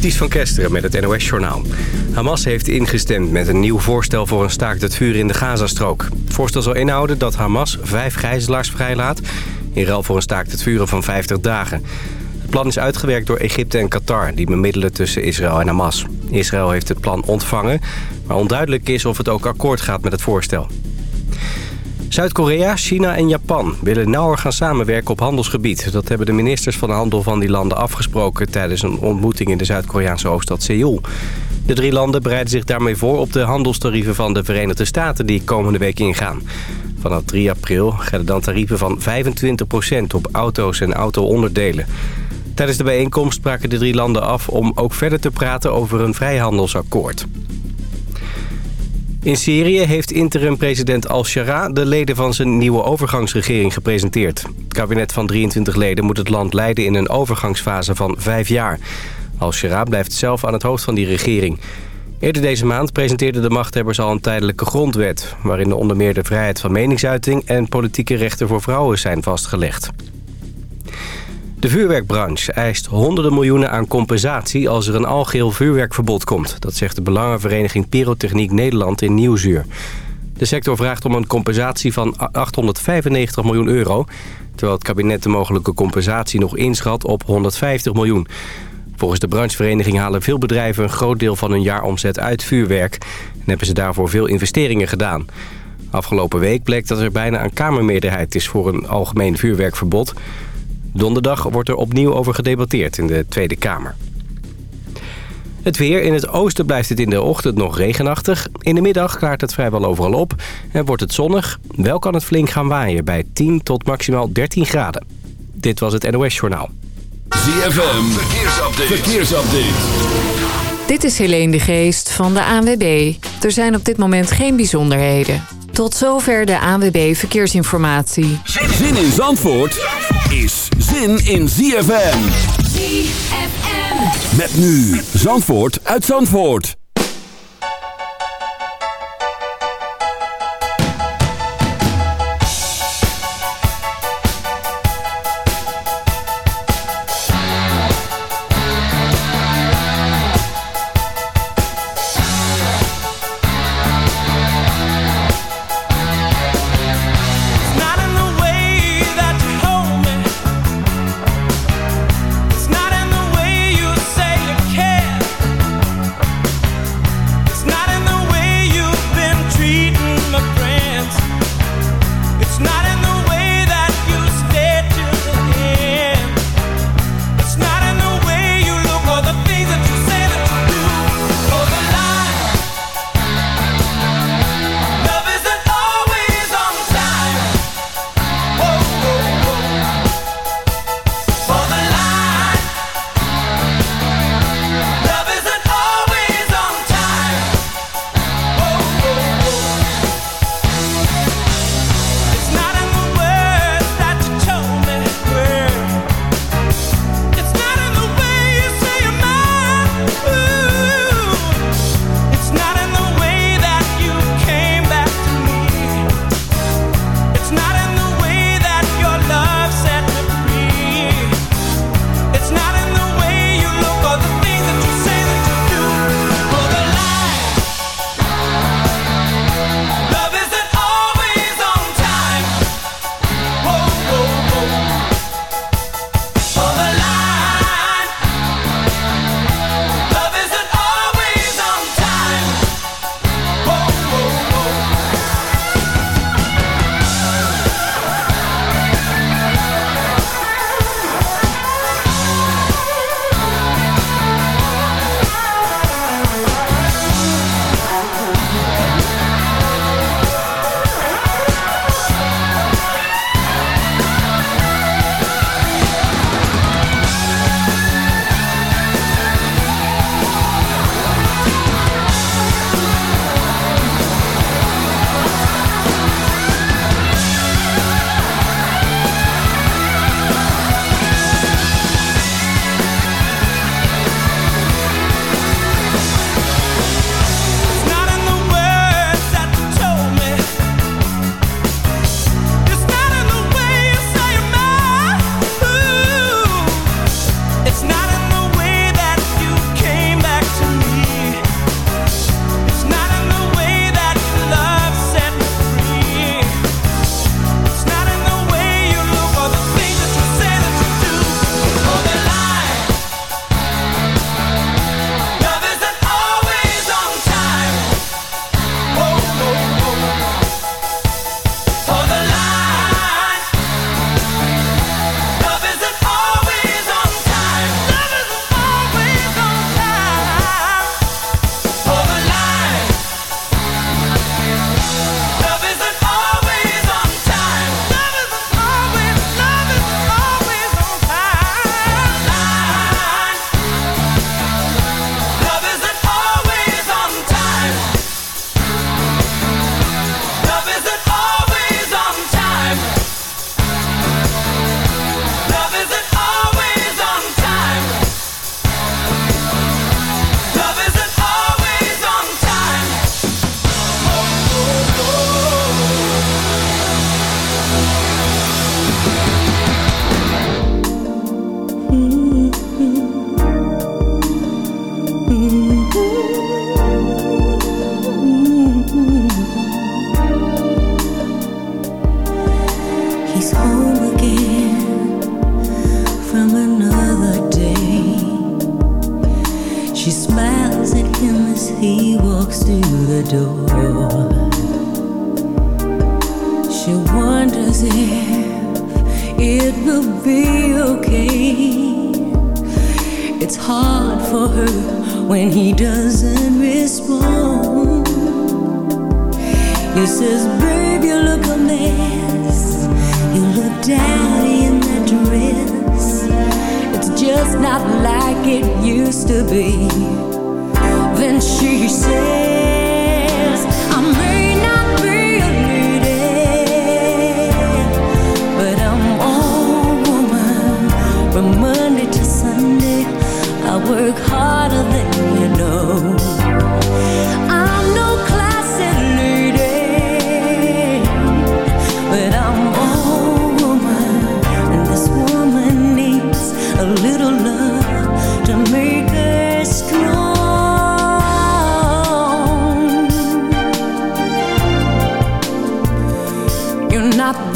Ties van Kesteren met het NOS-journaal. Hamas heeft ingestemd met een nieuw voorstel voor een staakt het vuur in de Gazastrook. Het voorstel zal inhouden dat Hamas vijf gijzelaars vrijlaat... in ruil voor een staakt het vuren van 50 dagen. Het plan is uitgewerkt door Egypte en Qatar... die bemiddelen tussen Israël en Hamas. Israël heeft het plan ontvangen... maar onduidelijk is of het ook akkoord gaat met het voorstel. Zuid-Korea, China en Japan willen nauwer gaan samenwerken op handelsgebied. Dat hebben de ministers van handel van die landen afgesproken... tijdens een ontmoeting in de Zuid-Koreaanse hoofdstad Seoul. De drie landen bereiden zich daarmee voor op de handelstarieven van de Verenigde Staten... die komende week ingaan. Vanaf 3 april gelden dan tarieven van 25% op auto's en auto-onderdelen. Tijdens de bijeenkomst spraken de drie landen af om ook verder te praten over een vrijhandelsakkoord. In Syrië heeft interim-president al-Shara de leden van zijn nieuwe overgangsregering gepresenteerd. Het kabinet van 23 leden moet het land leiden in een overgangsfase van vijf jaar. Al-Shara blijft zelf aan het hoofd van die regering. Eerder deze maand presenteerden de machthebbers al een tijdelijke grondwet... waarin onder meer de vrijheid van meningsuiting en politieke rechten voor vrouwen zijn vastgelegd. De vuurwerkbranche eist honderden miljoenen aan compensatie als er een algeheel vuurwerkverbod komt. Dat zegt de Belangenvereniging Pyrotechniek Nederland in Nieuwsuur. De sector vraagt om een compensatie van 895 miljoen euro... terwijl het kabinet de mogelijke compensatie nog inschat op 150 miljoen. Volgens de branchevereniging halen veel bedrijven een groot deel van hun jaaromzet uit vuurwerk... en hebben ze daarvoor veel investeringen gedaan. Afgelopen week bleek dat er bijna een kamermeerderheid is voor een algemeen vuurwerkverbod... Donderdag wordt er opnieuw over gedebatteerd in de Tweede Kamer. Het weer. In het oosten blijft het in de ochtend nog regenachtig. In de middag klaart het vrijwel overal op en wordt het zonnig. Wel kan het flink gaan waaien bij 10 tot maximaal 13 graden. Dit was het NOS Journaal. ZFM. Verkeersupdate. Verkeersupdate. Dit is Helene de Geest van de ANWB. Er zijn op dit moment geen bijzonderheden. Tot zover de ANWB Verkeersinformatie. Zin in Zandvoort is zin in ZFM. ZFM. Met nu Zandvoort uit Zandvoort.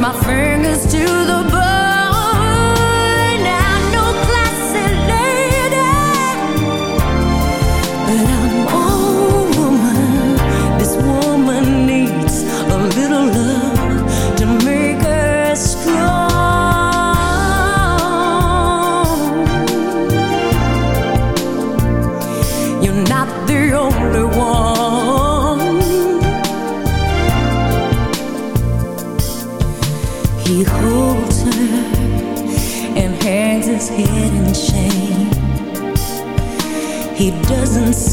my fingers to the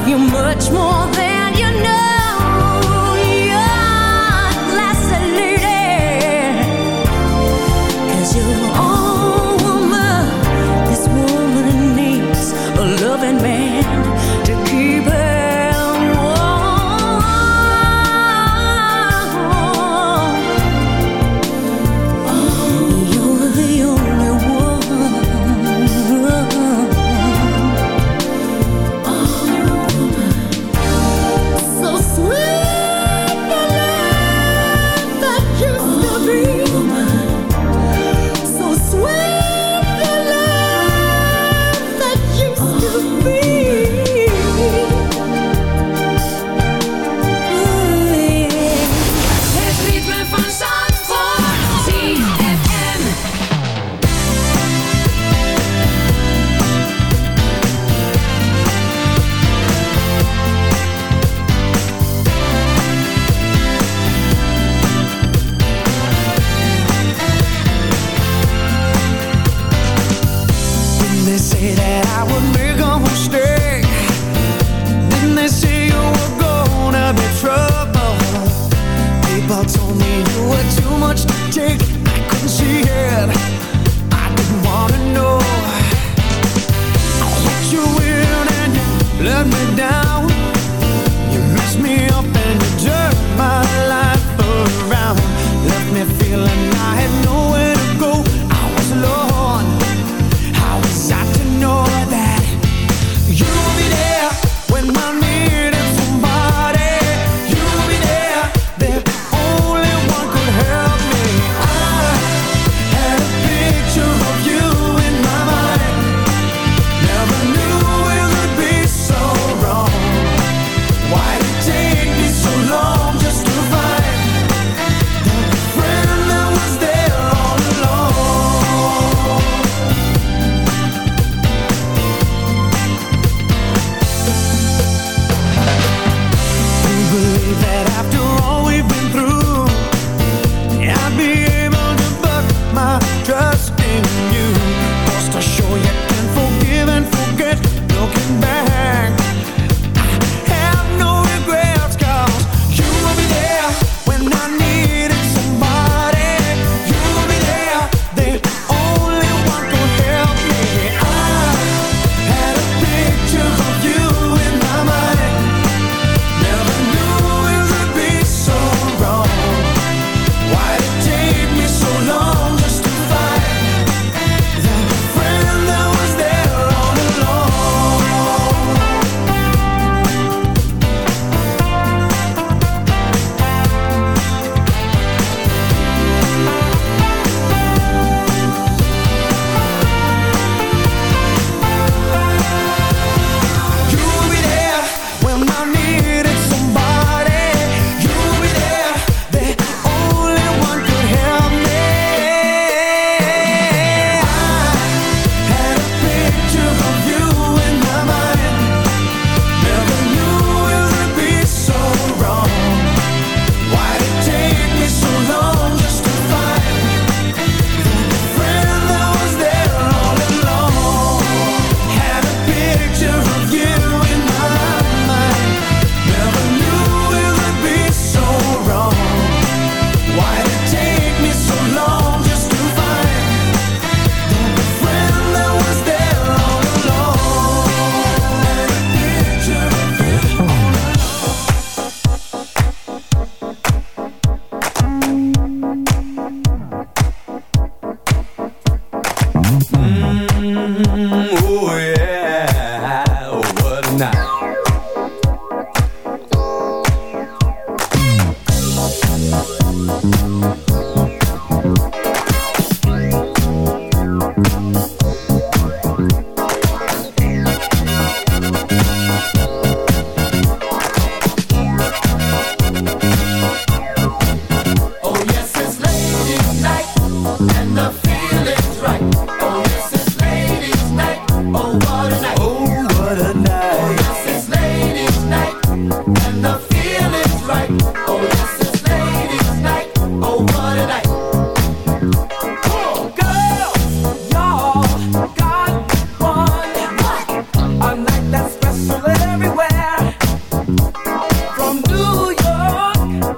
love you much more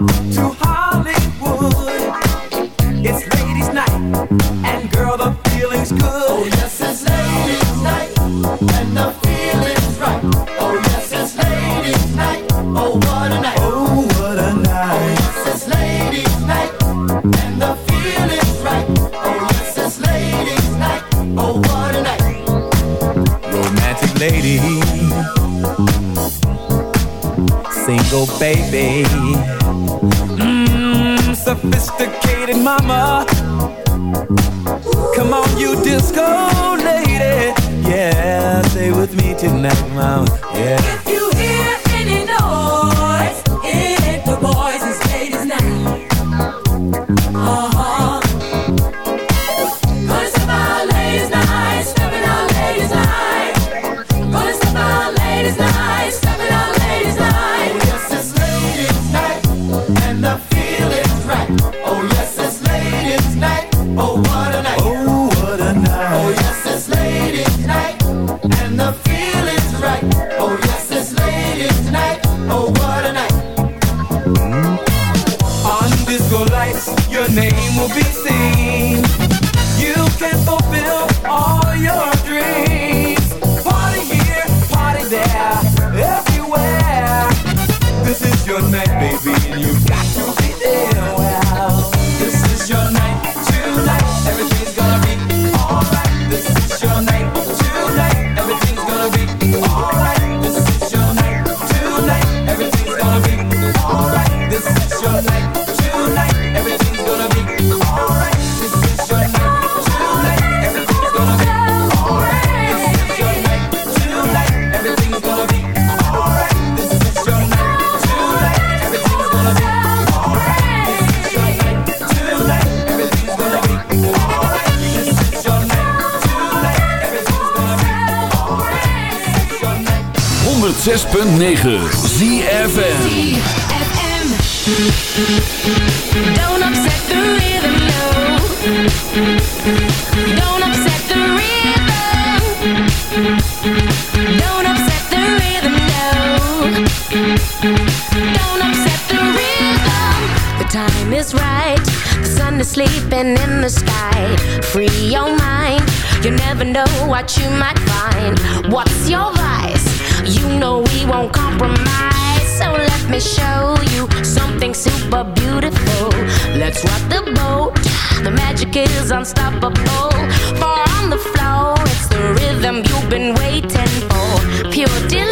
to 106.9 ZFN Don't upset the rhythm, no. Don't upset the rhythm. Don't upset the rhythm, no. Don't upset the rhythm. The time is right. The sun is sleeping in the sky. Free your mind. You never know what you might find. What's your vice? You know we won't compromise. So let me show you something super beautiful. Let's rock the boat. The magic is unstoppable. For on the floor, it's the rhythm you've been waiting for. Pure delight.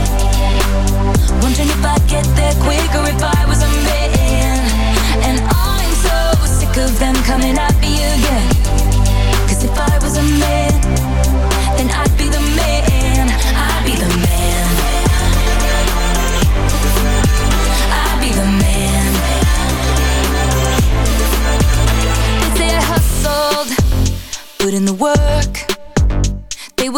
Wondering if I'd get there quicker if I was a man. And I'm so sick of them coming at me again. Cause if I was a man,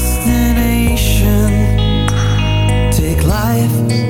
destination. Take life.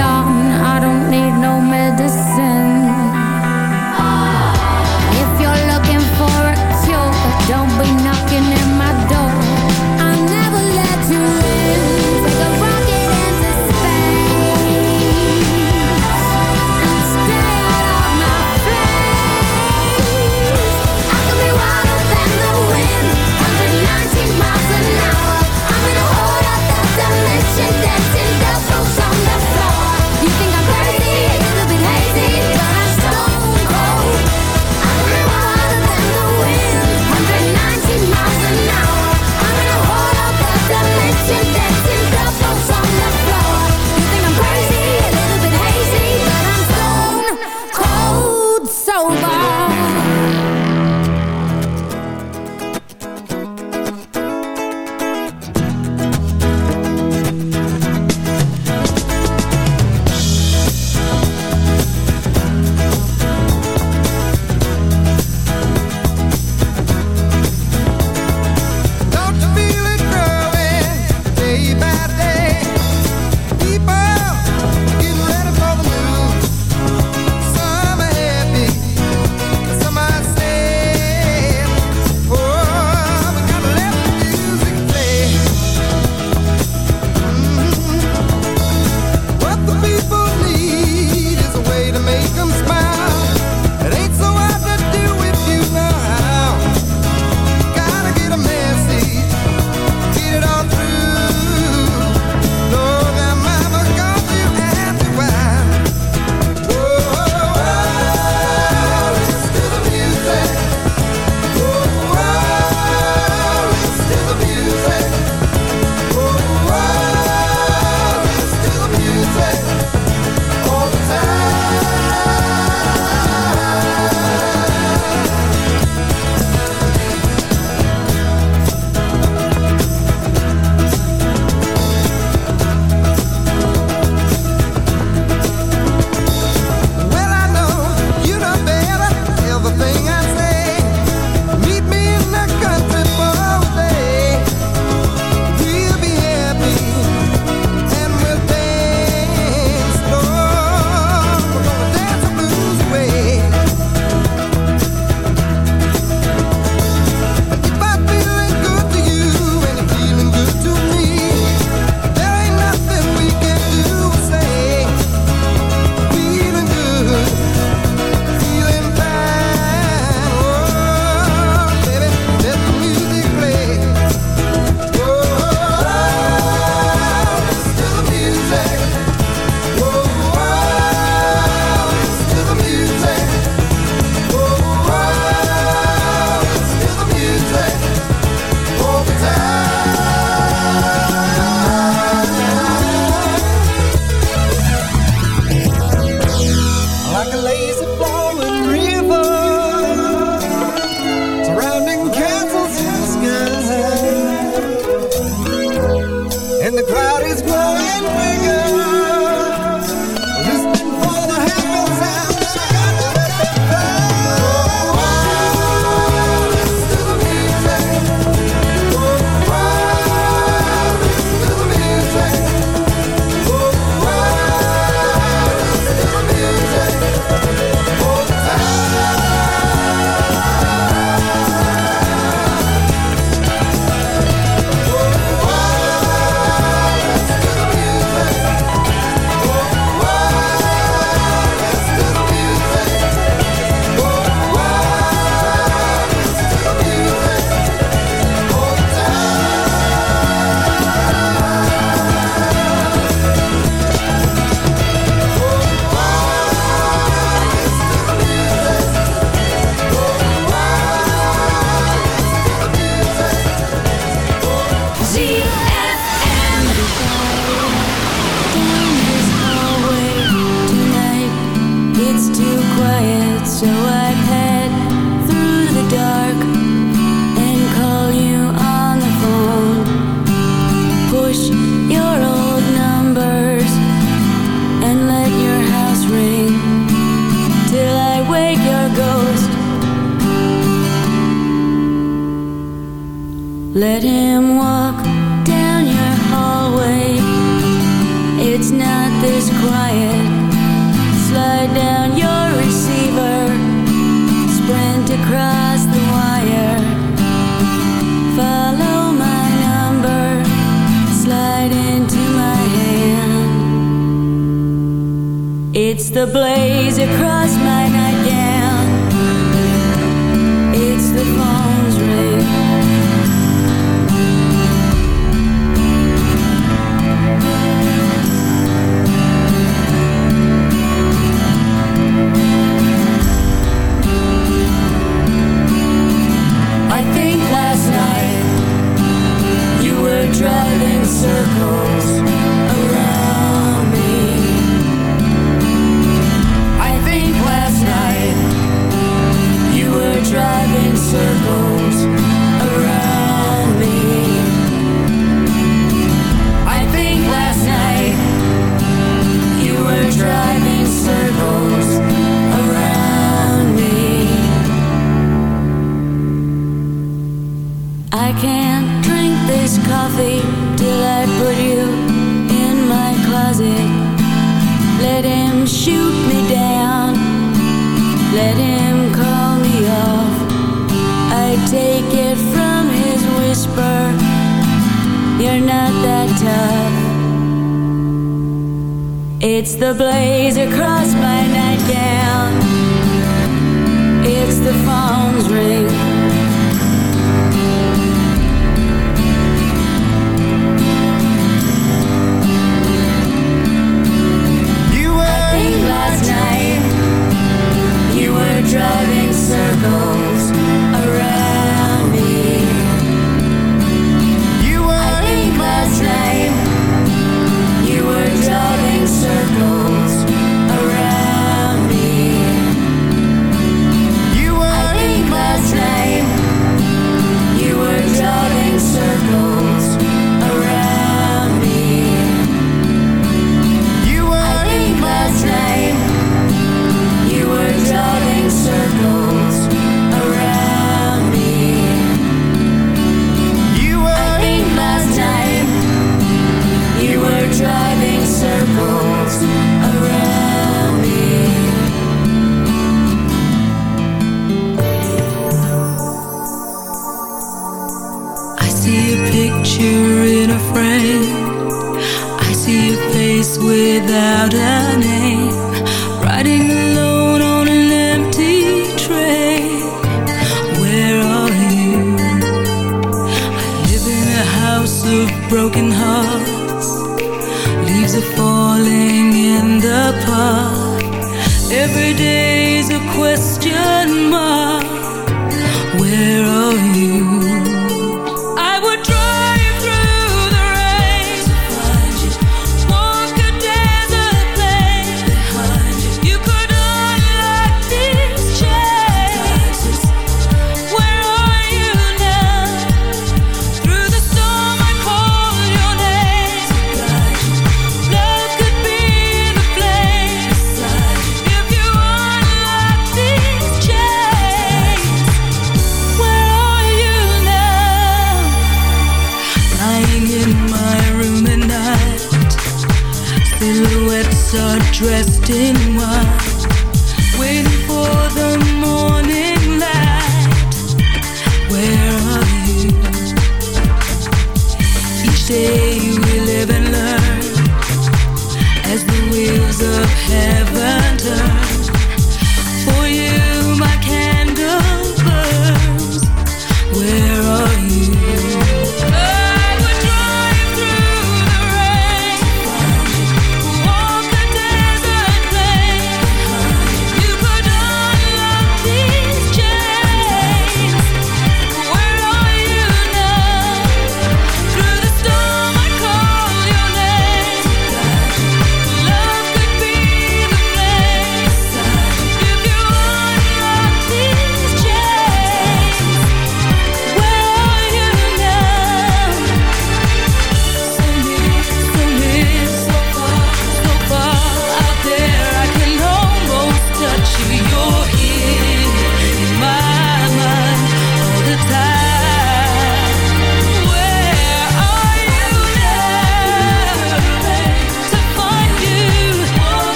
It's the blaze